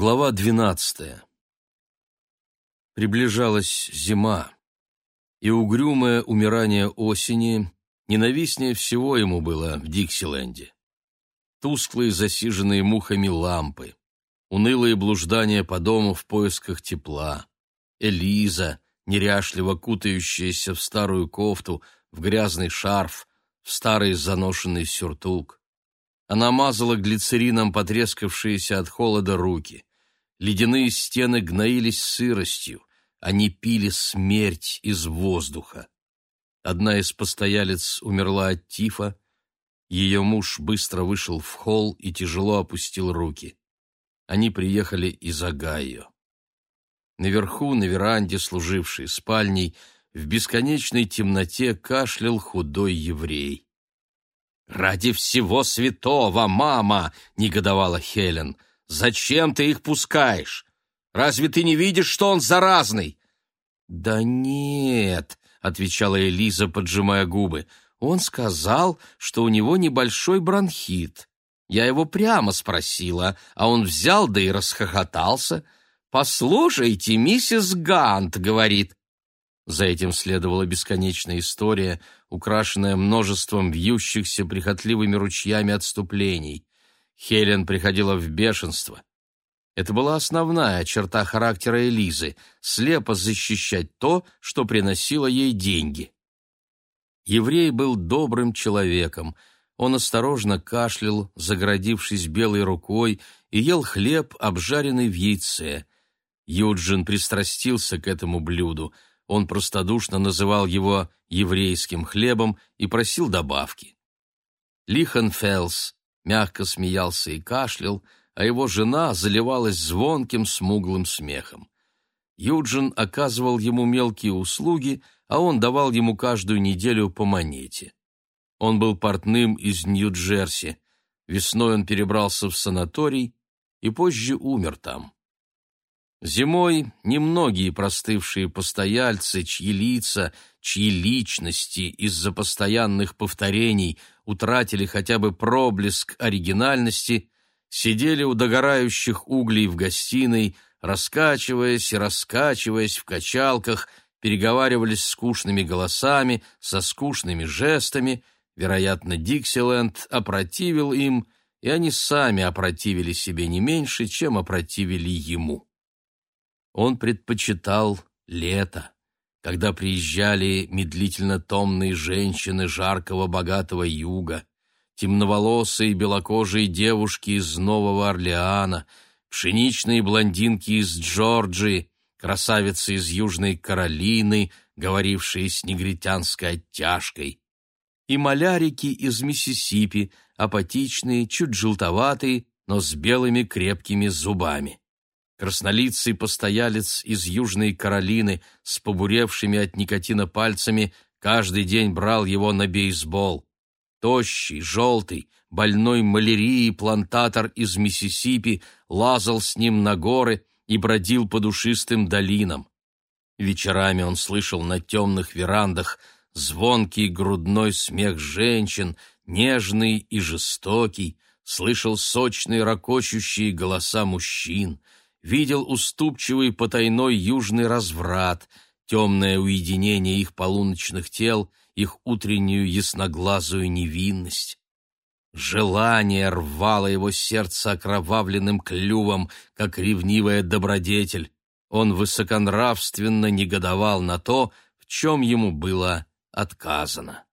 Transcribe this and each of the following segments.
Глава двенадцатая. Приближалась зима, и угрюмое умирание осени ненавистнее всего ему было в Диксиленде. Тусклые засиженные мухами лампы, унылые блуждания по дому в поисках тепла, Элиза, неряшливо кутающаяся в старую кофту, в грязный шарф, в старый заношенный сюртук, она мазала глицерином потрескавшиеся от холода руки. Ледяные стены гноились сыростью, они пили смерть из воздуха. Одна из постоялиц умерла от тифа, ее муж быстро вышел в холл и тяжело опустил руки. Они приехали из Огайо. Наверху, на веранде, служившей спальней, в бесконечной темноте кашлял худой еврей. «Ради всего святого, мама!» — негодовала Хелен. «Зачем ты их пускаешь? Разве ты не видишь, что он заразный?» «Да нет», — отвечала Элиза, поджимая губы. «Он сказал, что у него небольшой бронхит. Я его прямо спросила, а он взял да и расхохотался. «Послушайте, миссис Гант», — говорит, за этим следовала бесконечная история, украшенная множеством вьющихся прихотливыми ручьями отступлений. Хелен приходила в бешенство. Это была основная черта характера Элизы — слепо защищать то, что приносило ей деньги. Еврей был добрым человеком. Он осторожно кашлял, загородившись белой рукой, и ел хлеб, обжаренный в яйце. Юджин пристрастился к этому блюду — он простодушно называл его еврейским хлебом и просил добавки. Лихенфелс мягко смеялся и кашлял, а его жена заливалась звонким смуглым смехом. Юджин оказывал ему мелкие услуги, а он давал ему каждую неделю по монете. Он был портным из Нью-Джерси. Весной он перебрался в санаторий и позже умер там. Зимой немногие простывшие постояльцы, чьи лица, чьи личности из-за постоянных повторений утратили хотя бы проблеск оригинальности, сидели у догорающих углей в гостиной, раскачиваясь и раскачиваясь в качалках, переговаривались скучными голосами, со скучными жестами, вероятно, Диксиленд опротивил им, и они сами опротивили себе не меньше, чем опротивили ему. Он предпочитал лето, когда приезжали медлительно томные женщины жаркого богатого юга, темноволосые белокожие девушки из Нового Орлеана, пшеничные блондинки из Джорджии, красавицы из Южной Каролины, говорившие с негритянской оттяжкой, и малярики из Миссисипи, апатичные, чуть желтоватые, но с белыми крепкими зубами. Краснолицый постоялец из Южной Каролины с побуревшими от никотина пальцами каждый день брал его на бейсбол. Тощий, желтый, больной малярией плантатор из Миссисипи лазал с ним на горы и бродил по душистым долинам. Вечерами он слышал на темных верандах звонкий грудной смех женщин, нежный и жестокий, слышал сочные ракочущие голоса мужчин — видел уступчивый потайной южный разврат, темное уединение их полуночных тел, их утреннюю ясноглазую невинность. Желание рвало его сердце окровавленным клювом, как ревнивая добродетель. Он высоконравственно негодовал на то, в чем ему было отказано.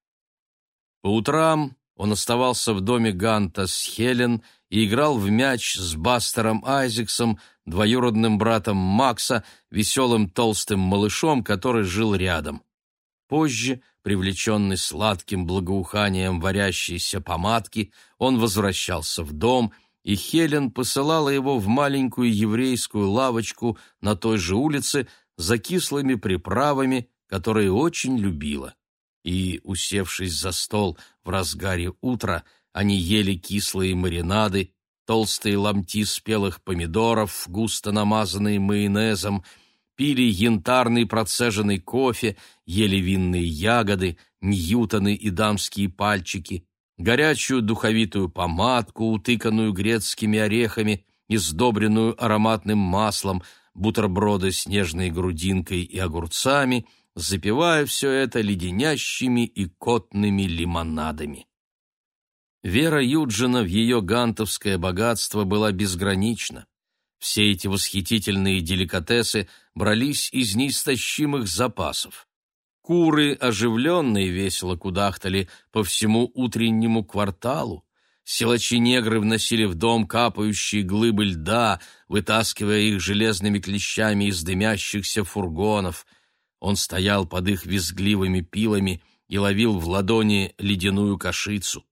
По утрам он оставался в доме Ганта с Хелен и играл в мяч с Бастером Айзексом, двоюродным братом Макса, веселым толстым малышом, который жил рядом. Позже, привлеченный сладким благоуханием варящейся помадки, он возвращался в дом, и Хелен посылала его в маленькую еврейскую лавочку на той же улице за кислыми приправами, которые очень любила. И, усевшись за стол в разгаре утра, они ели кислые маринады толстые ломти спелых помидоров, густо намазанные майонезом, пили янтарный процеженный кофе, ели винные ягоды, ньютоны и дамские пальчики, горячую духовитую помадку, утыканную грецкими орехами, издобренную ароматным маслом, бутерброды с нежной грудинкой и огурцами, запивая все это леденящими и котными лимонадами. Вера Юджина в ее гантовское богатство была безгранична. Все эти восхитительные деликатесы брались из неистощимых запасов. Куры оживленно и весело кудахтали по всему утреннему кварталу. Силачи-негры вносили в дом капающие глыбы льда, вытаскивая их железными клещами из дымящихся фургонов. Он стоял под их визгливыми пилами и ловил в ладони ледяную кашицу.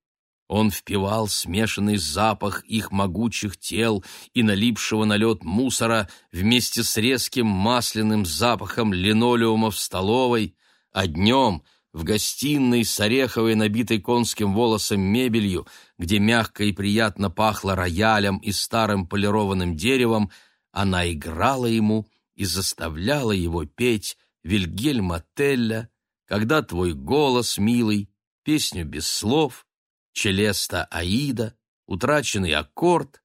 Он впивал смешанный запах их могучих тел и налипшего на лед мусора вместе с резким масляным запахом линолеума в столовой, а днем в гостиной с ореховой, набитой конским волосом мебелью, где мягко и приятно пахло роялем и старым полированным деревом, она играла ему и заставляла его петь Вильгельма Телля, «Когда твой голос, милый», песню без слов, Челеста Аида, утраченный аккорд,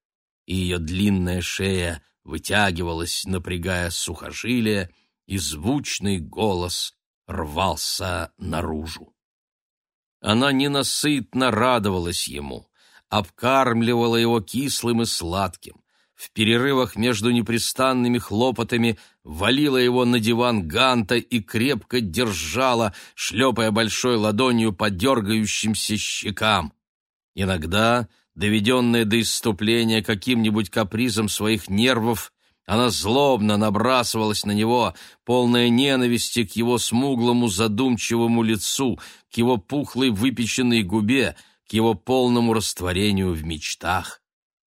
и ее длинная шея вытягивалась, напрягая сухожилия, и звучный голос рвался наружу. Она ненасытно радовалась ему, обкармливала его кислым и сладким, в перерывах между непрестанными хлопотами валила его на диван Ганта и крепко держала, шлепая большой ладонью по дергающимся щекам. Иногда, доведенная до исступления каким-нибудь капризом своих нервов, она злобно набрасывалась на него, полная ненависти к его смуглому задумчивому лицу, к его пухлой выпеченной губе, к его полному растворению в мечтах.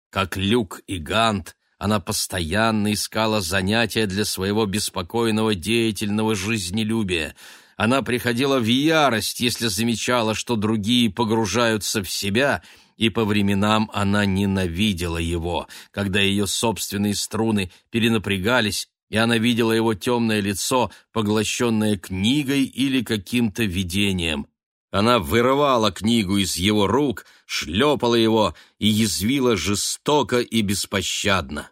Как Люк и Гант, она постоянно искала занятия для своего беспокойного деятельного жизнелюбия — она приходила в ярость, если замечала, что другие погружаются в себя, и по временам она ненавидела его, когда ее собственные струны перенапрягались, и она видела его темное лицо, поглощенное книгой или каким-то видением. Она вырывала книгу из его рук, шлепала его и язвила жестоко и беспощадно.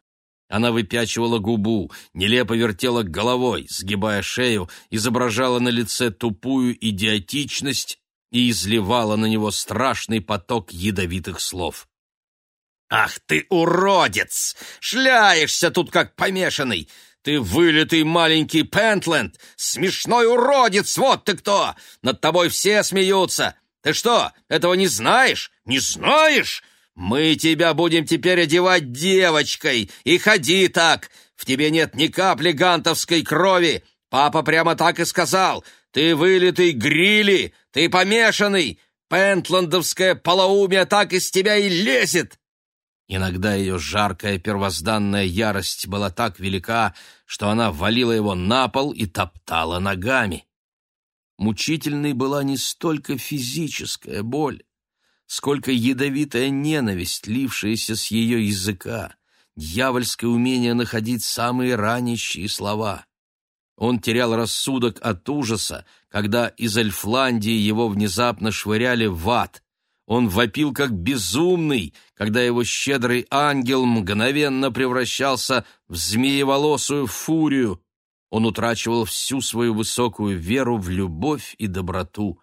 Она выпячивала губу, нелепо вертела головой, сгибая шею, изображала на лице тупую идиотичность и изливала на него страшный поток ядовитых слов. «Ах ты, уродец! Шляешься тут как помешанный! Ты вылитый маленький Пентленд! Смешной уродец! Вот ты кто! Над тобой все смеются! Ты что, этого не знаешь? Не знаешь? Мы тебя будем теперь одевать девочкой, и ходи так. В тебе нет ни капли гантовской крови. Папа прямо так и сказал. Ты вылитый грили, ты помешанный. Пентландовское полоумие так из тебя и лезет. Иногда ее жаркая первозданная ярость была так велика, что она валила его на пол и топтала ногами. Мучительной была не столько физическая боль, сколько ядовитая ненависть, лившаяся с ее языка, дьявольское умение находить самые ранящие слова. Он терял рассудок от ужаса, когда из Эльфландии его внезапно швыряли в ад. Он вопил как безумный, когда его щедрый ангел мгновенно превращался в змееволосую фурию. Он утрачивал всю свою высокую веру в любовь и доброту.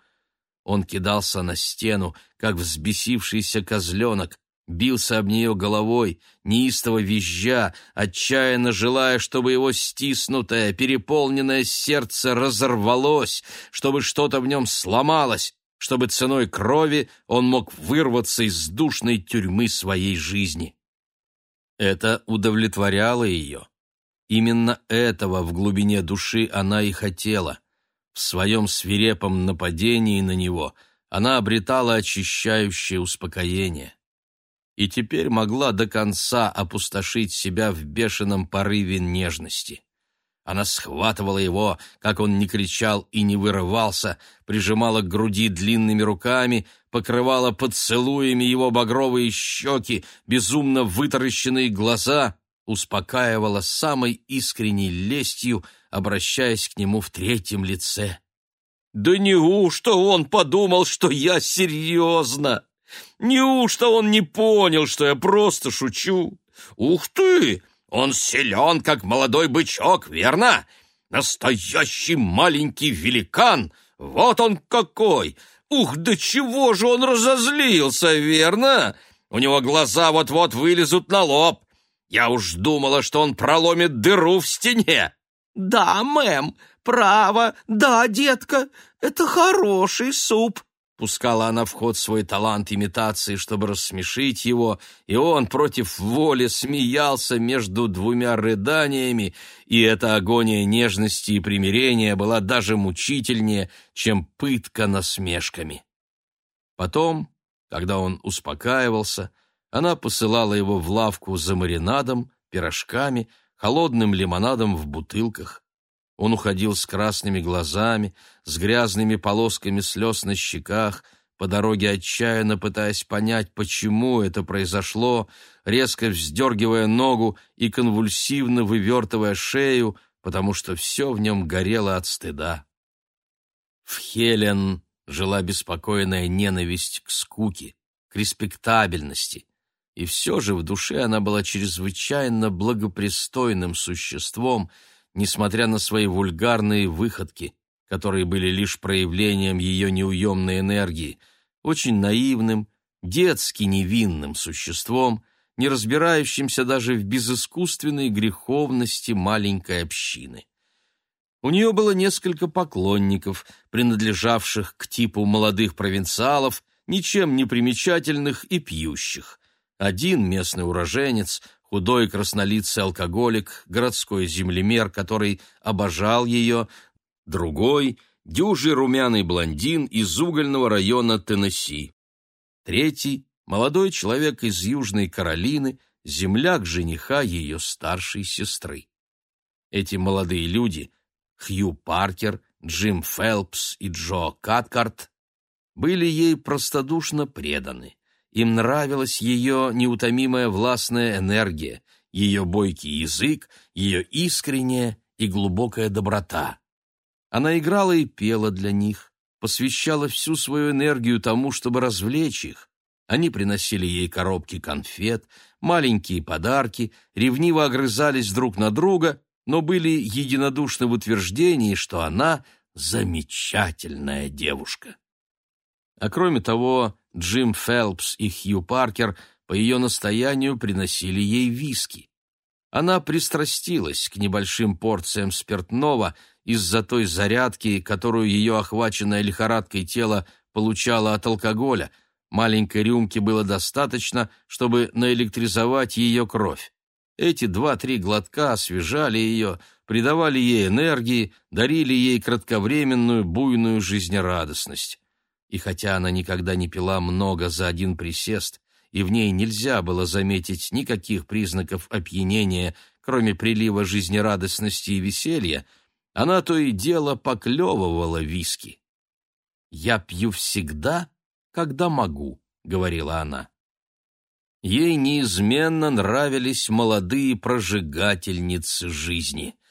Он кидался на стену, как взбесившийся козленок, бился об нее головой, неистово визжа, отчаянно желая, чтобы его стиснутое, переполненное сердце разорвалось, чтобы что-то в нем сломалось, чтобы ценой крови он мог вырваться из душной тюрьмы своей жизни. Это удовлетворяло ее. Именно этого в глубине души она и хотела — в своем свирепом нападении на него она обретала очищающее успокоение. И теперь могла до конца опустошить себя в бешеном порыве нежности. Она схватывала его, как он не кричал и не вырывался, прижимала к груди длинными руками, покрывала поцелуями его багровые щеки, безумно вытаращенные глаза, успокаивала самой искренней лестью, обращаясь к нему в третьем лице. «Да неужто он подумал, что я серьезно? Неужто он не понял, что я просто шучу? Ух ты! Он силен, как молодой бычок, верно? Настоящий маленький великан! Вот он какой! Ух, до чего же он разозлился, верно? У него глаза вот-вот вылезут на лоб. Я уж думала, что он проломит дыру в стене. Да, мэм, право, да, детка, это хороший суп. Пускала она в ход свой талант имитации, чтобы рассмешить его, и он против воли смеялся между двумя рыданиями, и эта агония нежности и примирения была даже мучительнее, чем пытка насмешками. Потом, когда он успокаивался, она посылала его в лавку за маринадом, пирожками, холодным лимонадом в бутылках. Он уходил с красными глазами, с грязными полосками слез на щеках, по дороге отчаянно пытаясь понять, почему это произошло, резко вздергивая ногу и конвульсивно вывертывая шею, потому что все в нем горело от стыда. В Хелен жила беспокойная ненависть к скуке, к респектабельности, и все же в душе она была чрезвычайно благопристойным существом — несмотря на свои вульгарные выходки, которые были лишь проявлением ее неуемной энергии, очень наивным, детски невинным существом, не разбирающимся даже в безыскусственной греховности маленькой общины. У нее было несколько поклонников, принадлежавших к типу молодых провинциалов, ничем не примечательных и пьющих. Один местный уроженец, худой краснолицый алкоголик, городской землемер, который обожал ее, другой — дюжий румяный блондин из угольного района Теннесси. Третий — молодой человек из Южной Каролины, земляк жениха ее старшей сестры. Эти молодые люди — Хью Паркер, Джим Фелпс и Джо Каткарт — были ей простодушно преданы. Им нравилась ее неутомимая властная энергия, ее бойкий язык, ее искренняя и глубокая доброта. Она играла и пела для них, посвящала всю свою энергию тому, чтобы развлечь их. Они приносили ей коробки конфет, маленькие подарки, ревниво огрызались друг на друга, но были единодушны в утверждении, что она замечательная девушка. А кроме того, Джим Фелпс и Хью Паркер по ее настоянию приносили ей виски. Она пристрастилась к небольшим порциям спиртного из-за той зарядки, которую ее охваченное лихорадкой тело получало от алкоголя. Маленькой рюмки было достаточно, чтобы наэлектризовать ее кровь. Эти два-три глотка освежали ее, придавали ей энергии, дарили ей кратковременную буйную жизнерадостность и хотя она никогда не пила много за один присест, и в ней нельзя было заметить никаких признаков опьянения, кроме прилива жизнерадостности и веселья, она то и дело поклевывала виски. «Я пью всегда, когда могу», — говорила она. Ей неизменно нравились молодые прожигательницы жизни —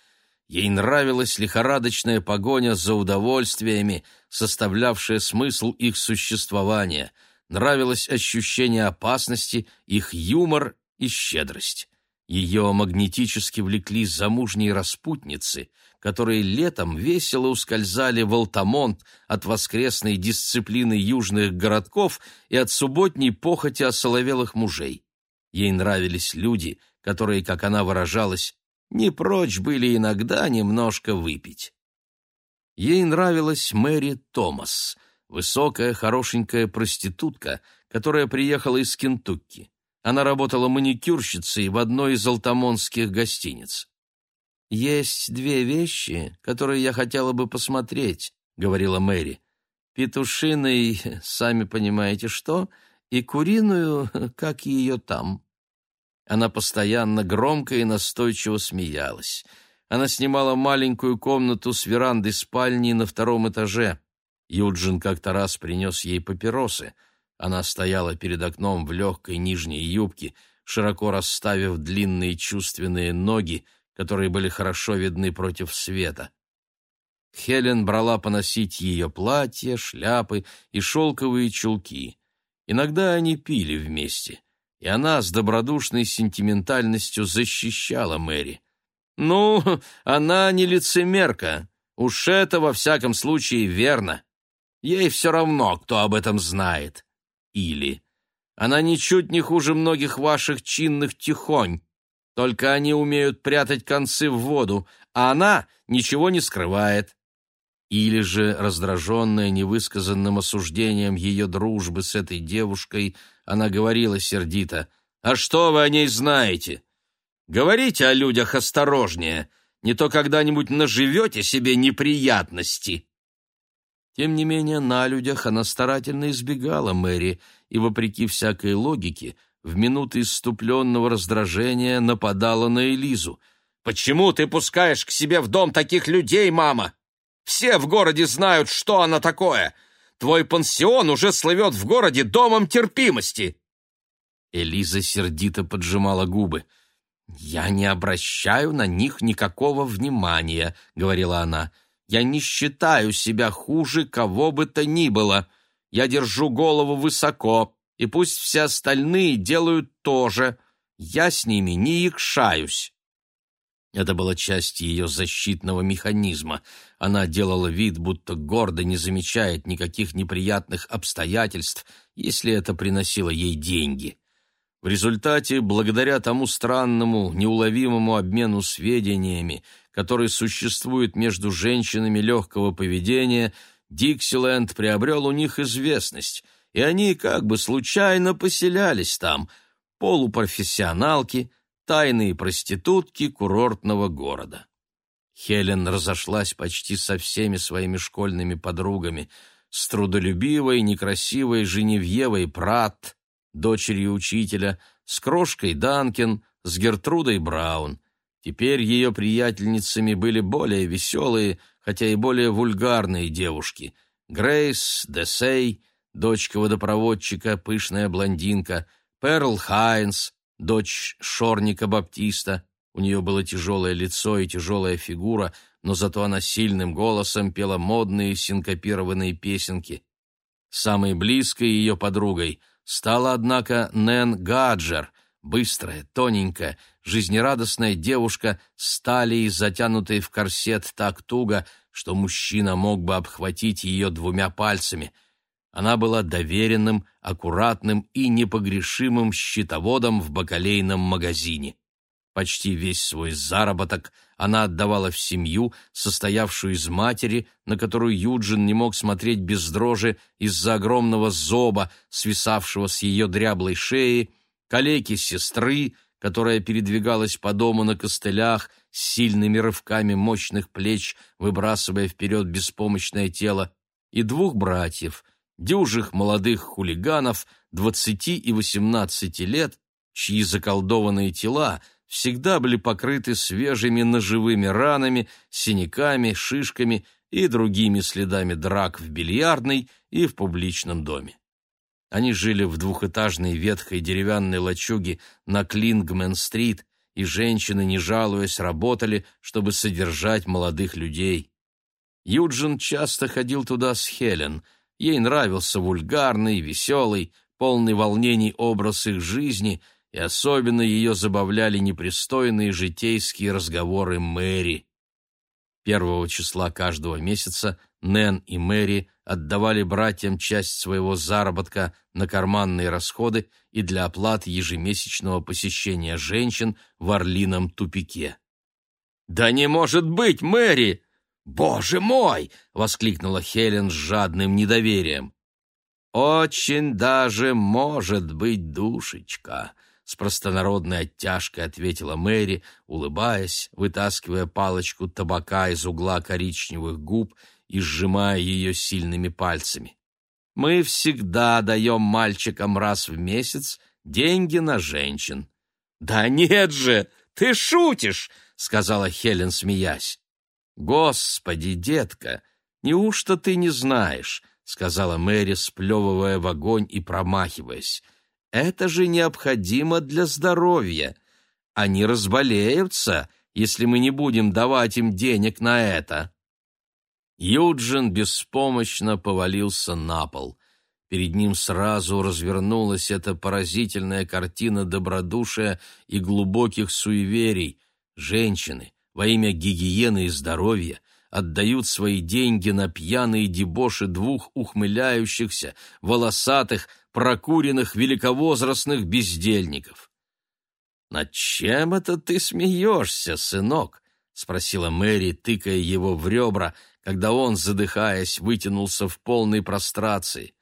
Ей нравилась лихорадочная погоня за удовольствиями, составлявшая смысл их существования, нравилось ощущение опасности, их юмор и щедрость. Ее магнетически влекли замужние распутницы, которые летом весело ускользали в Алтамонт от воскресной дисциплины южных городков и от субботней похоти осоловелых мужей. Ей нравились люди, которые, как она выражалась, не прочь были иногда немножко выпить. Ей нравилась Мэри Томас, высокая, хорошенькая проститутка, которая приехала из Кентукки. Она работала маникюрщицей в одной из алтамонских гостиниц. «Есть две вещи, которые я хотела бы посмотреть», — говорила Мэри. «Петушиной, сами понимаете что, и куриную, как ее там». Она постоянно громко и настойчиво смеялась. Она снимала маленькую комнату с верандой спальни на втором этаже. Юджин как-то раз принес ей папиросы. Она стояла перед окном в легкой нижней юбке, широко расставив длинные чувственные ноги, которые были хорошо видны против света. Хелен брала поносить ее платья, шляпы и шелковые чулки. Иногда они пили вместе и она с добродушной сентиментальностью защищала Мэри. «Ну, она не лицемерка. Уж это, во всяком случае, верно. Ей все равно, кто об этом знает. Или она ничуть не хуже многих ваших чинных тихонь, только они умеют прятать концы в воду, а она ничего не скрывает. Или же, раздраженная невысказанным осуждением ее дружбы с этой девушкой, она говорила сердито, «А что вы о ней знаете? Говорите о людях осторожнее, не то когда-нибудь наживете себе неприятности». Тем не менее, на людях она старательно избегала Мэри и, вопреки всякой логике, в минуты иступленного раздражения нападала на Элизу. «Почему ты пускаешь к себе в дом таких людей, мама? Все в городе знают, что она такое. Твой пансион уже слывет в городе домом терпимости!» Элиза сердито поджимала губы. «Я не обращаю на них никакого внимания», — говорила она. «Я не считаю себя хуже кого бы то ни было. Я держу голову высоко, и пусть все остальные делают то же. Я с ними не якшаюсь». Это была часть ее защитного механизма. Она делала вид, будто гордо не замечает никаких неприятных обстоятельств, если это приносило ей деньги. В результате, благодаря тому странному, неуловимому обмену сведениями, который существует между женщинами легкого поведения, Диксиленд приобрел у них известность, и они как бы случайно поселялись там, полупрофессионалки, тайные проститутки курортного города. Хелен разошлась почти со всеми своими школьными подругами, с трудолюбивой, некрасивой Женевьевой Пратт, дочерью учителя, с крошкой Данкин, с Гертрудой Браун. Теперь ее приятельницами были более веселые, хотя и более вульгарные девушки. Грейс Десей, дочка водопроводчика, пышная блондинка, Перл Хайнс, дочь Шорника Баптиста. У нее было тяжелое лицо и тяжелая фигура, но зато она сильным голосом пела модные синкопированные песенки. Самой близкой ее подругой — Стала, однако, Нэн Гаджер, быстрая, тоненькая, жизнерадостная девушка с талией, затянутой в корсет так туго, что мужчина мог бы обхватить ее двумя пальцами. Она была доверенным, аккуратным и непогрешимым счетоводом в бакалейном магазине. Почти весь свой заработок она отдавала в семью, состоявшую из матери, на которую Юджин не мог смотреть без дрожи из-за огромного зоба, свисавшего с ее дряблой шеи, калеки сестры, которая передвигалась по дому на костылях, с сильными рывками мощных плеч, выбрасывая вперед беспомощное тело, и двух братьев, дюжих молодых хулиганов, двадцати и восемнадцати лет, чьи заколдованные тела — всегда были покрыты свежими ножевыми ранами, синяками, шишками и другими следами драк в бильярдной и в публичном доме. Они жили в двухэтажной ветхой деревянной лачуге на Клингмен-стрит, и женщины, не жалуясь, работали, чтобы содержать молодых людей. Юджин часто ходил туда с Хелен. Ей нравился вульгарный, веселый, полный волнений образ их жизни — и особенно ее забавляли непристойные житейские разговоры Мэри. Первого числа каждого месяца Нэн и Мэри отдавали братьям часть своего заработка на карманные расходы и для оплаты ежемесячного посещения женщин в Орлином тупике. «Да не может быть, Мэри! Боже мой!» — воскликнула Хелен с жадным недоверием. «Очень даже может быть, душечка», с простонародной оттяжкой ответила Мэри, улыбаясь, вытаскивая палочку табака из угла коричневых губ и сжимая ее сильными пальцами. «Мы всегда даем мальчикам раз в месяц деньги на женщин». «Да нет же, ты шутишь!» — сказала Хелен, смеясь. «Господи, детка, неужто ты не знаешь?» — сказала Мэри, сплевывая в огонь и промахиваясь. Это же необходимо для здоровья. Они разболеются, если мы не будем давать им денег на это. Юджин беспомощно повалился на пол. Перед ним сразу развернулась эта поразительная картина добродушия и глубоких суеверий. Женщины во имя гигиены и здоровья отдают свои деньги на пьяные дебоши двух ухмыляющихся, волосатых, прокуренных великовозрастных бездельников. «Над чем это ты смеешься, сынок?» — спросила Мэри, тыкая его в ребра, когда он, задыхаясь, вытянулся в полной прострации.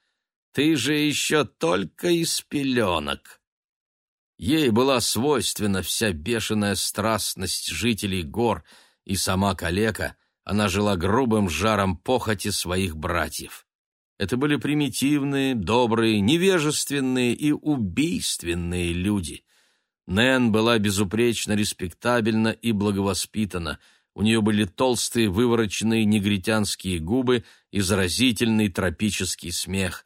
Ты же еще только из пеленок. Ей была свойственна вся бешеная страстность жителей гор, и сама калека, она жила грубым жаром похоти своих братьев. Это были примитивные, добрые, невежественные и убийственные люди. Нэн была безупречно респектабельна и благовоспитана. У нее были толстые вывороченные негритянские губы и заразительный тропический смех.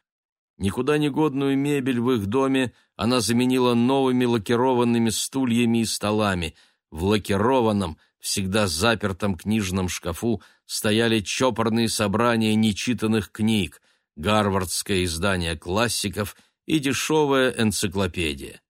Никуда не годную мебель в их доме она заменила новыми лакированными стульями и столами. В лакированном, всегда запертом книжном шкафу стояли чопорные собрания нечитанных книг, гарвардское издание классиков и дешевая энциклопедия.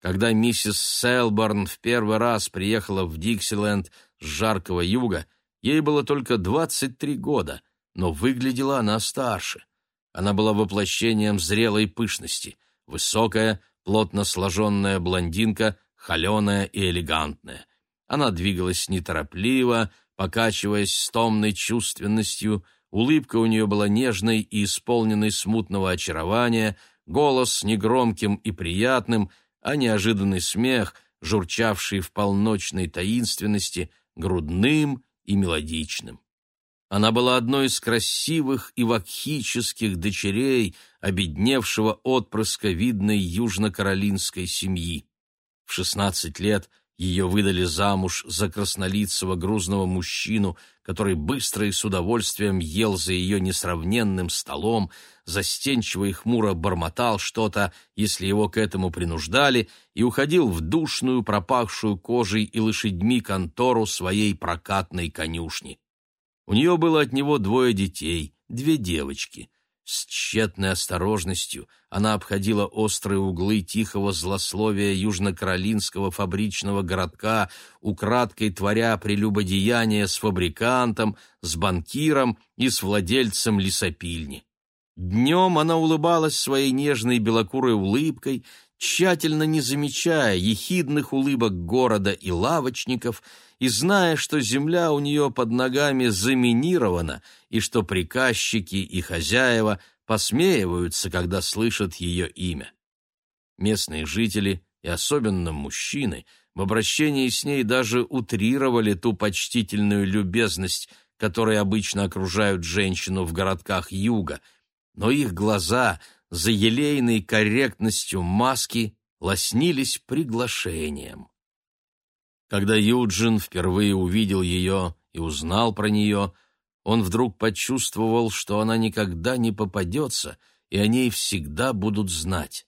Когда миссис Селборн в первый раз приехала в Диксиленд с жаркого юга, ей было только 23 года, но выглядела она старше. Она была воплощением зрелой пышности, высокая, плотно сложенная блондинка, холеная и элегантная. Она двигалась неторопливо, покачиваясь с томной чувственностью, улыбка у нее была нежной и исполненной смутного очарования, голос негромким и приятным, а неожиданный смех, журчавший в полночной таинственности, грудным и мелодичным. Она была одной из красивых и вакхических дочерей обедневшего отпрыска видной южно-каролинской семьи. В шестнадцать лет ее выдали замуж за краснолицего грузного мужчину, который быстро и с удовольствием ел за ее несравненным столом, застенчиво и хмуро бормотал что-то, если его к этому принуждали, и уходил в душную, пропахшую кожей и лошадьми контору своей прокатной конюшни. У нее было от него двое детей, две девочки. С тщетной осторожностью она обходила острые углы тихого злословия южно-каролинского фабричного городка, украдкой творя прелюбодеяние с фабрикантом, с банкиром и с владельцем лесопильни. Днем она улыбалась своей нежной белокурой улыбкой, тщательно не замечая ехидных улыбок города и лавочников, и зная, что земля у нее под ногами заминирована, и что приказчики и хозяева посмеиваются, когда слышат ее имя. Местные жители, и особенно мужчины, в обращении с ней даже утрировали ту почтительную любезность, которой обычно окружают женщину в городках юга, но их глаза — за елейной корректностью маски лоснились приглашением. Когда Юджин впервые увидел ее и узнал про нее, он вдруг почувствовал, что она никогда не попадется, и о ней всегда будут знать.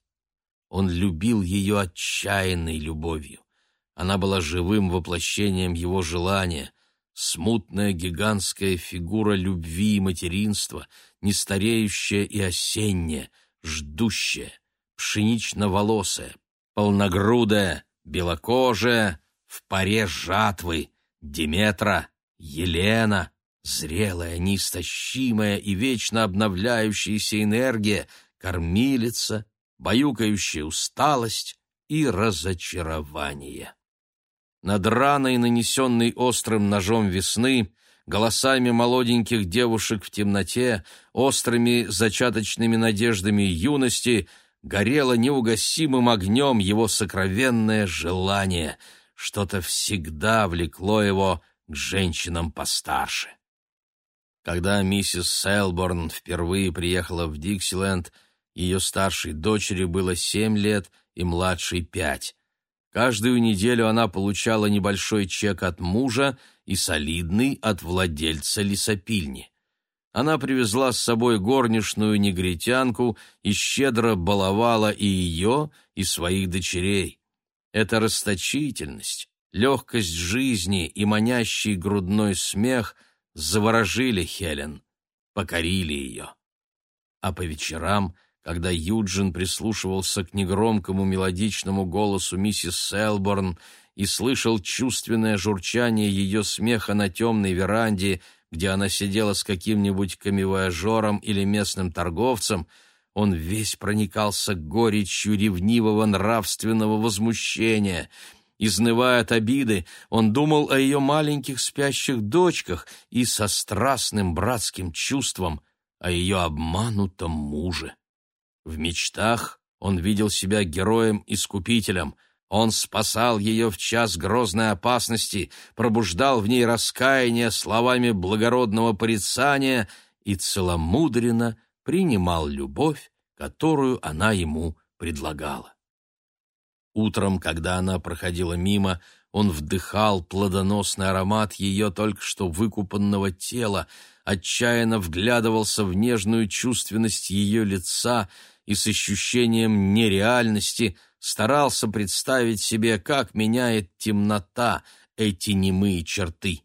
Он любил ее отчаянной любовью. Она была живым воплощением его желания, смутная гигантская фигура любви и материнства, нестареющая и осенняя, ждущая, пшенично-волосая, полногрудая, белокожая, в паре жатвы, Диметра, Елена, зрелая, неистощимая и вечно обновляющаяся энергия, кормилица, баюкающая усталость и разочарование. Над раной, нанесенной острым ножом весны, голосами молоденьких девушек в темноте, острыми зачаточными надеждами юности, горело неугасимым огнем его сокровенное желание. Что-то всегда влекло его к женщинам постарше. Когда миссис Селборн впервые приехала в Диксиленд, ее старшей дочери было семь лет и младшей пять. Каждую неделю она получала небольшой чек от мужа и солидный от владельца лесопильни. Она привезла с собой горничную негритянку и щедро баловала и ее, и своих дочерей. Эта расточительность, легкость жизни и манящий грудной смех заворожили Хелен, покорили ее. А по вечерам, когда Юджин прислушивался к негромкому мелодичному голосу миссис Селборн и слышал чувственное журчание ее смеха на темной веранде, где она сидела с каким-нибудь камевояжером или местным торговцем, он весь проникался горечью ревнивого нравственного возмущения. Изнывая от обиды, он думал о ее маленьких спящих дочках и со страстным братским чувством о ее обманутом муже. В мечтах он видел себя героем-искупителем — он спасал ее в час грозной опасности, пробуждал в ней раскаяние словами благородного порицания и целомудренно принимал любовь, которую она ему предлагала. Утром, когда она проходила мимо, он вдыхал плодоносный аромат ее только что выкупанного тела, отчаянно вглядывался в нежную чувственность ее лица и с ощущением нереальности – старался представить себе, как меняет темнота эти немые черты.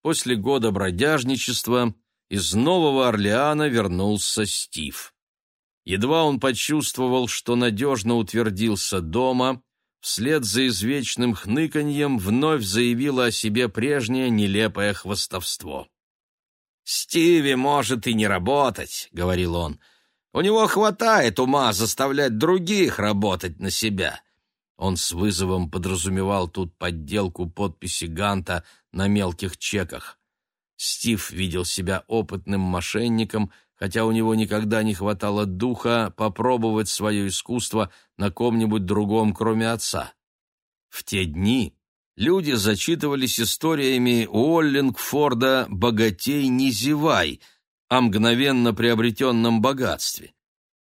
После года бродяжничества из Нового Орлеана вернулся Стив. Едва он почувствовал, что надежно утвердился дома, вслед за извечным хныканьем вновь заявило о себе прежнее нелепое хвостовство. «Стиви может и не работать», — говорил он, — у него хватает ума заставлять других работать на себя. Он с вызовом подразумевал тут подделку подписи Ганта на мелких чеках. Стив видел себя опытным мошенником, хотя у него никогда не хватало духа попробовать свое искусство на ком-нибудь другом, кроме отца. В те дни люди зачитывались историями Уоллингфорда «Богатей не зевай», о мгновенно приобретенном богатстве.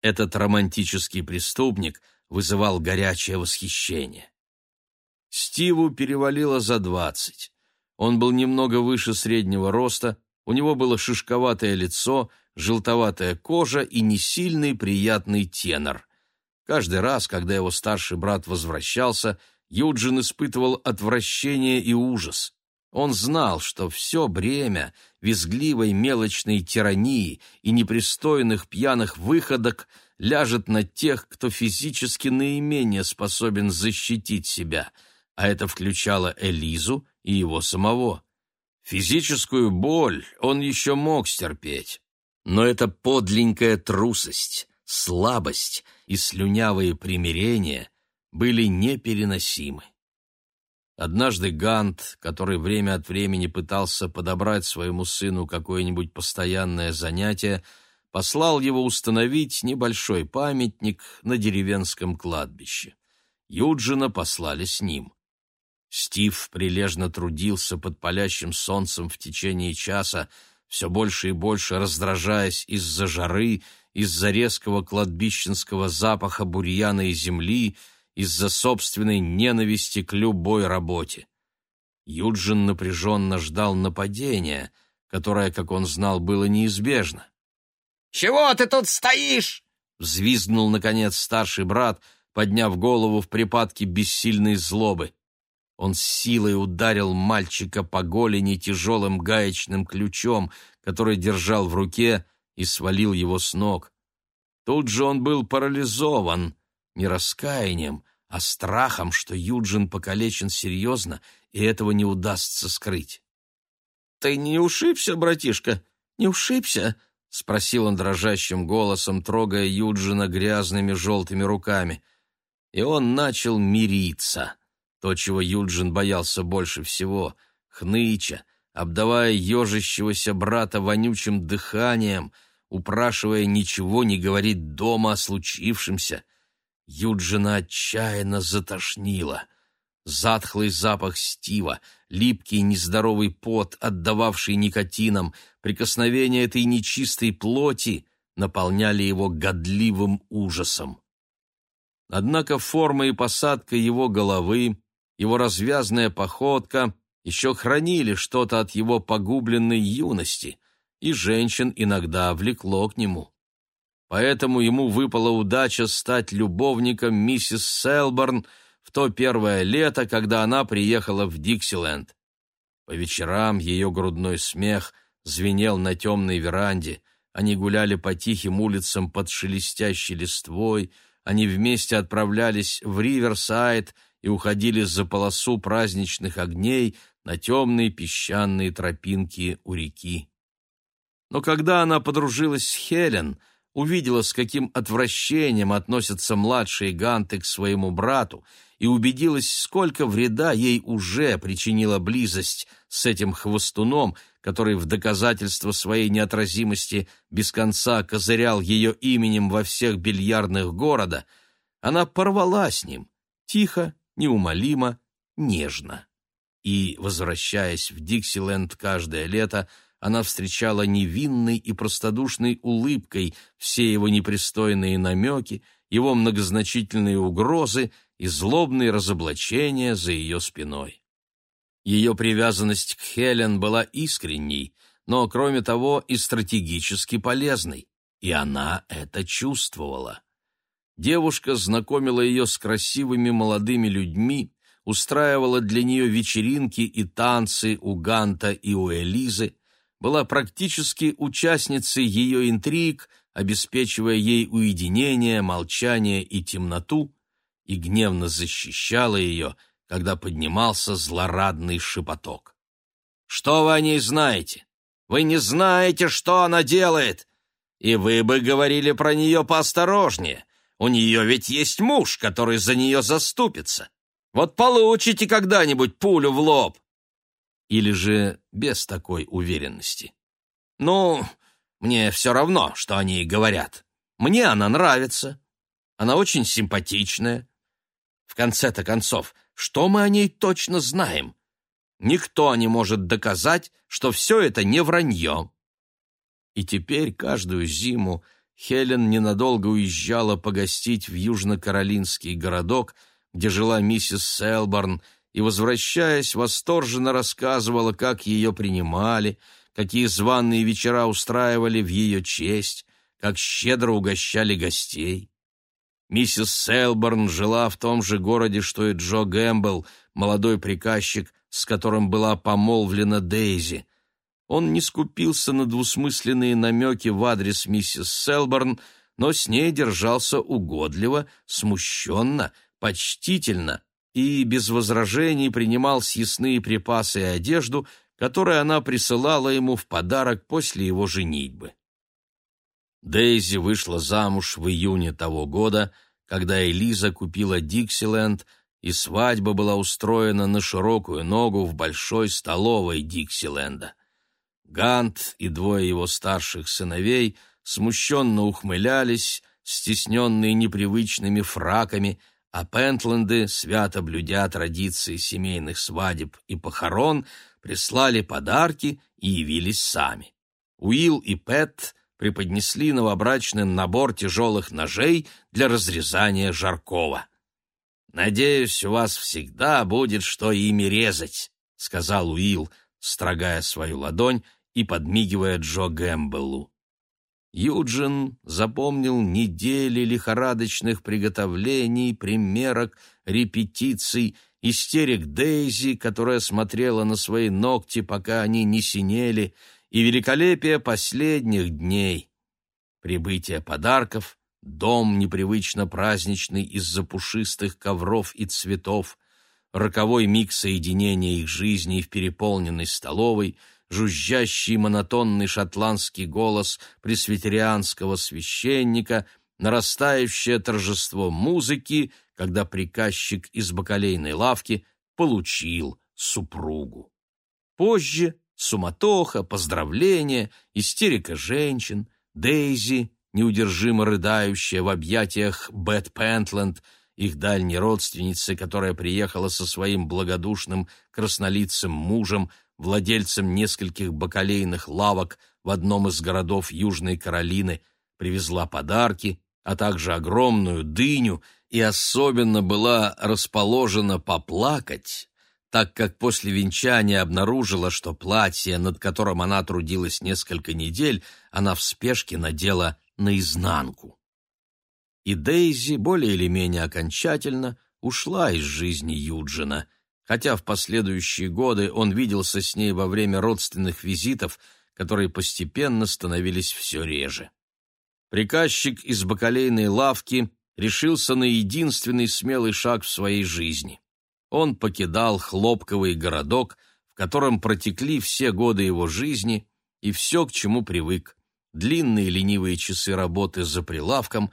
Этот романтический преступник вызывал горячее восхищение. Стиву перевалило за двадцать. Он был немного выше среднего роста, у него было шишковатое лицо, желтоватая кожа и несильный приятный тенор. Каждый раз, когда его старший брат возвращался, Юджин испытывал отвращение и ужас. Он знал, что все бремя визгливой мелочной тирании и непристойных пьяных выходок ляжет на тех, кто физически наименее способен защитить себя, а это включало Элизу и его самого. Физическую боль он еще мог стерпеть, но эта подленькая трусость, слабость и слюнявые примирения были непереносимы. Однажды Гант, который время от времени пытался подобрать своему сыну какое-нибудь постоянное занятие, послал его установить небольшой памятник на деревенском кладбище. Юджина послали с ним. Стив прилежно трудился под палящим солнцем в течение часа, все больше и больше раздражаясь из-за жары, из-за резкого кладбищенского запаха бурьяна и земли, из-за собственной ненависти к любой работе. Юджин напряженно ждал нападения, которое, как он знал, было неизбежно. «Чего ты тут стоишь?» — взвизгнул, наконец, старший брат, подняв голову в припадке бессильной злобы. Он с силой ударил мальчика по голени тяжелым гаечным ключом, который держал в руке, и свалил его с ног. Тут же он был парализован, не раскаянием, а страхом, что Юджин покалечен серьезно, и этого не удастся скрыть. «Ты не ушибся, братишка? Не ушибся?» — спросил он дрожащим голосом, трогая Юджина грязными желтыми руками. И он начал мириться. То, чего Юджин боялся больше всего, хныча, обдавая ежащегося брата вонючим дыханием, упрашивая ничего не говорить дома о случившемся — Юджина отчаянно затошнило. Затхлый запах стива, липкий нездоровый пот, отдававший никотином, прикосновение этой нечистой плоти наполняли его годливым ужасом. Однако форма и посадка его головы, его развязная походка еще хранили что-то от его погубленной юности, и женщин иногда влекло к нему поэтому ему выпала удача стать любовником миссис Селборн в то первое лето, когда она приехала в Диксиленд. По вечерам ее грудной смех звенел на темной веранде, они гуляли по тихим улицам под шелестящей листвой, они вместе отправлялись в Риверсайд и уходили за полосу праздничных огней на темные песчаные тропинки у реки. Но когда она подружилась с Хелен, увидела, с каким отвращением относятся младшие ганты к своему брату, и убедилась, сколько вреда ей уже причинила близость с этим хвостуном, который в доказательство своей неотразимости без конца козырял ее именем во всех бильярдных города, она порвала с ним, тихо, неумолимо, нежно. И, возвращаясь в Диксиленд каждое лето, она встречала невинной и простодушной улыбкой все его непристойные намеки, его многозначительные угрозы и злобные разоблачения за ее спиной. Ее привязанность к Хелен была искренней, но, кроме того, и стратегически полезной, и она это чувствовала. Девушка знакомила ее с красивыми молодыми людьми, устраивала для нее вечеринки и танцы у Ганта и у Элизы, была практически участницей ее интриг, обеспечивая ей уединение, молчание и темноту, и гневно защищала ее, когда поднимался злорадный шепоток. «Что вы о ней знаете? Вы не знаете, что она делает! И вы бы говорили про нее поосторожнее. У нее ведь есть муж, который за нее заступится. Вот получите когда-нибудь пулю в лоб!» Или же без такой уверенности. «Ну, мне все равно, что они говорят. Мне она нравится. Она очень симпатичная. В конце-то концов, что мы о ней точно знаем? Никто не может доказать, что все это не вранье». И теперь каждую зиму Хелен ненадолго уезжала погостить в южно-каролинский городок, где жила миссис Селборн, и, возвращаясь, восторженно рассказывала, как ее принимали, какие званые вечера устраивали в ее честь, как щедро угощали гостей. Миссис Селборн жила в том же городе, что и Джо Гэмбл, молодой приказчик, с которым была помолвлена Дейзи. Он не скупился на двусмысленные намеки в адрес миссис Селборн, но с ней держался угодливо, смущенно, почтительно, и без возражений принимал съестные припасы и одежду, которые она присылала ему в подарок после его женитьбы. Дейзи вышла замуж в июне того года, когда Элиза купила Диксиленд, и свадьба была устроена на широкую ногу в большой столовой Диксиленда. Гант и двое его старших сыновей смущенно ухмылялись, стесненные непривычными фраками, а Пентленды, свято блюдя традиции семейных свадеб и похорон, прислали подарки и явились сами. Уилл и Пэт преподнесли новобрачным набор тяжелых ножей для разрезания жаркого. «Надеюсь, у вас всегда будет что ими резать», — сказал Уилл, строгая свою ладонь и подмигивая Джо Гэмбеллу. Юджин запомнил недели лихорадочных приготовлений, примерок, репетиций, истерик Дейзи, которая смотрела на свои ногти, пока они не синели, и великолепие последних дней. Прибытие подарков, дом непривычно праздничный из-за пушистых ковров и цветов, роковой миг соединения их жизней в переполненной столовой — жужжащий монотонный шотландский голос пресвитерианского священника, нарастающее торжество музыки, когда приказчик из бакалейной лавки получил супругу. Позже суматоха, поздравления, истерика женщин, Дейзи, неудержимо рыдающая в объятиях Бет Пентленд, их дальней родственницы, которая приехала со своим благодушным краснолицым мужем, владельцем нескольких бакалейных лавок в одном из городов Южной Каролины, привезла подарки, а также огромную дыню и особенно была расположена поплакать, так как после венчания обнаружила, что платье, над которым она трудилась несколько недель, она в спешке надела наизнанку. И Дейзи более или менее окончательно ушла из жизни Юджина – хотя в последующие годы он виделся с ней во время родственных визитов, которые постепенно становились все реже. Приказчик из бакалейной лавки решился на единственный смелый шаг в своей жизни. Он покидал хлопковый городок, в котором протекли все годы его жизни и все, к чему привык. Длинные ленивые часы работы за прилавком,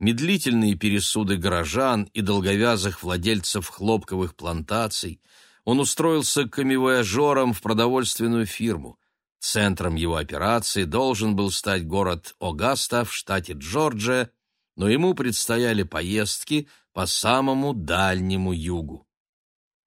медлительные пересуды горожан и долговязых владельцев хлопковых плантаций. Он устроился камевояжером в продовольственную фирму. Центром его операции должен был стать город Огаста в штате Джорджия, но ему предстояли поездки по самому дальнему югу.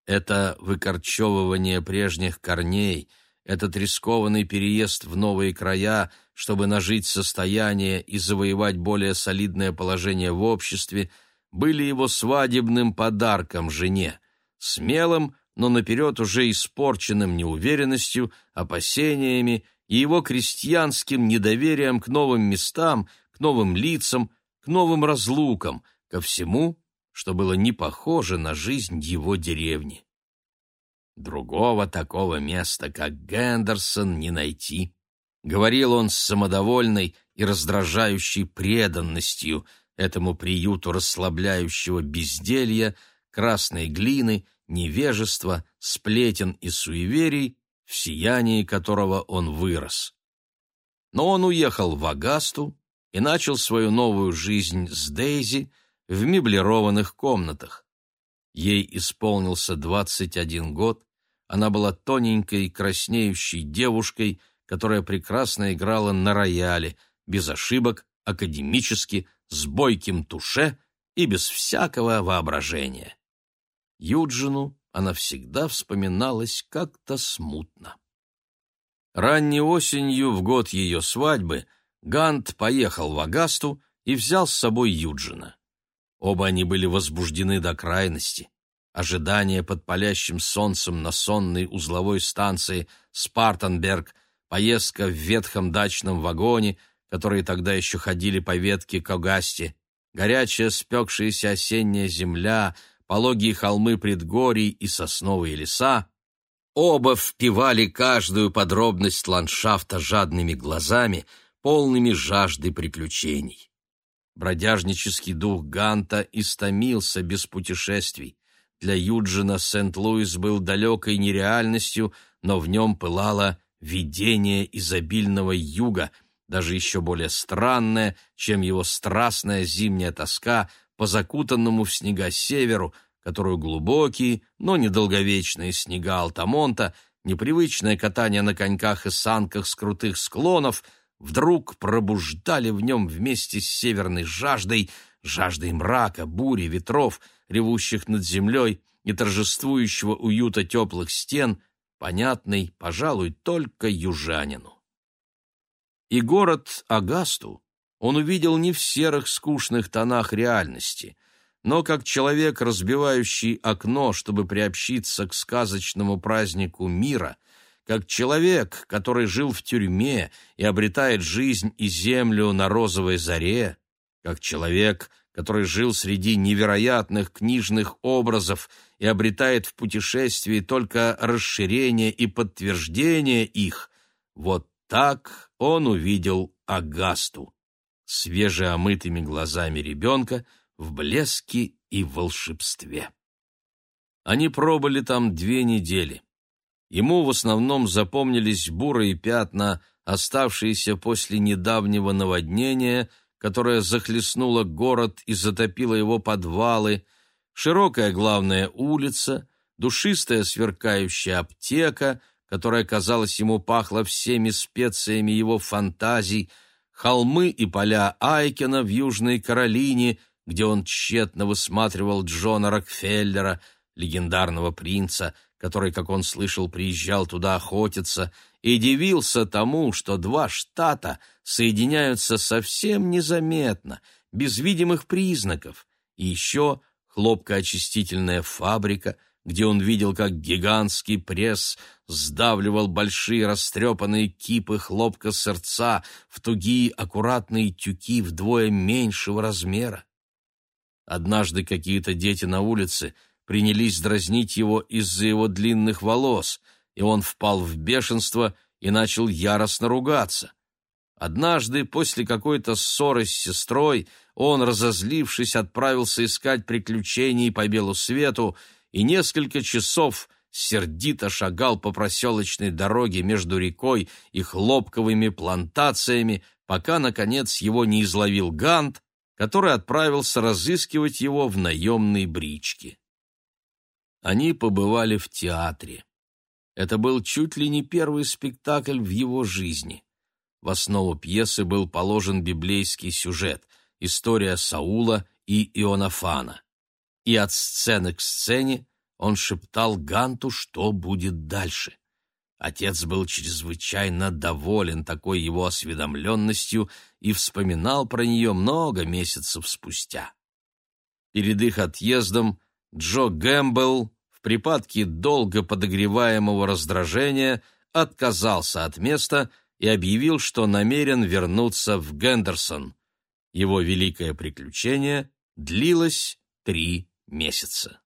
Это выкорчевывание прежних корней, этот рискованный переезд в новые края, чтобы нажить состояние и завоевать более солидное положение в обществе, были его свадебным подарком жене, смелым, но наперед уже испорченным неуверенностью, опасениями и его крестьянским недоверием к новым местам, к новым лицам, к новым разлукам, ко всему, что было не похоже на жизнь его деревни. Другого такого места, как Гендерсон, не найти, говорил он с самодовольной и раздражающей преданностью этому приюту расслабляющего безделья, красной глины, невежества, сплетен и суеверий, в сиянии которого он вырос. Но он уехал в Агасту, и начал свою новую жизнь с Дейзи в меблированных комнатах. Ей исполнился 21 год, она была тоненькой, краснеющей девушкой, которая прекрасно играла на рояле, без ошибок, академически, с бойким туше и без всякого воображения. Юджину она всегда вспоминалась как-то смутно. Ранней осенью, в год ее свадьбы, Гант поехал в Агасту и взял с собой Юджина. Оба они были возбуждены до крайности. Ожидание под палящим солнцем на сонной узловой станции Спартанберг, поездка в ветхом дачном вагоне, которые тогда еще ходили по ветке к Агасте, горячая спекшаяся осенняя земля, пологие холмы предгорий и сосновые леса, оба впивали каждую подробность ландшафта жадными глазами — полными жажды приключений. Бродяжнический дух Ганта истомился без путешествий. Для Юджина Сент-Луис был далекой нереальностью, но в нем пылало видение изобильного юга, даже еще более странное, чем его страстная зимняя тоска по закутанному в снега северу, которую глубокие, но недолговечные снега Алтамонта, непривычное катание на коньках и санках с крутых склонов — вдруг пробуждали в нем вместе с северной жаждой, жаждой мрака, бури, ветров, ревущих над землей и торжествующего уюта теплых стен, понятный, пожалуй, только южанину. И город Агасту он увидел не в серых скучных тонах реальности, но как человек, разбивающий окно, чтобы приобщиться к сказочному празднику мира — как человек, который жил в тюрьме и обретает жизнь и землю на розовой заре, как человек, который жил среди невероятных книжных образов и обретает в путешествии только расширение и подтверждение их, вот так он увидел Агасту, свежеомытыми глазами ребенка в блеске и волшебстве. Они пробыли там две недели. Ему в основном запомнились бурые пятна, оставшиеся после недавнего наводнения, которое захлестнуло город и затопило его подвалы, широкая главная улица, душистая сверкающая аптека, которая, казалось, ему пахла всеми специями его фантазий, холмы и поля Айкена в Южной Каролине, где он тщетно высматривал Джона Рокфеллера, легендарного принца, который, как он слышал, приезжал туда охотиться, и дивился тому, что два штата соединяются совсем незаметно, без видимых признаков, и еще хлопкоочистительная фабрика, где он видел, как гигантский пресс сдавливал большие растрепанные кипы хлопка-сырца в тугие аккуратные тюки вдвое меньшего размера. Однажды какие-то дети на улице — принялись дразнить его из-за его длинных волос, и он впал в бешенство и начал яростно ругаться. Однажды, после какой-то ссоры с сестрой, он, разозлившись, отправился искать приключений по белу свету и несколько часов сердито шагал по проселочной дороге между рекой и хлопковыми плантациями, пока, наконец, его не изловил Гант, который отправился разыскивать его в наемной бричке. Они побывали в театре. Это был чуть ли не первый спектакль в его жизни. В основу пьесы был положен библейский сюжет — история Саула и Ионафана. И от сцены к сцене он шептал Ганту, что будет дальше. Отец был чрезвычайно доволен такой его осведомленностью и вспоминал про нее много месяцев спустя. Перед их отъездом Джо Гэмбл в припадке долго подогреваемого раздражения отказался от места — и объявил, что намерен вернуться в Гендерсон. Его великое приключение длилось три месяца.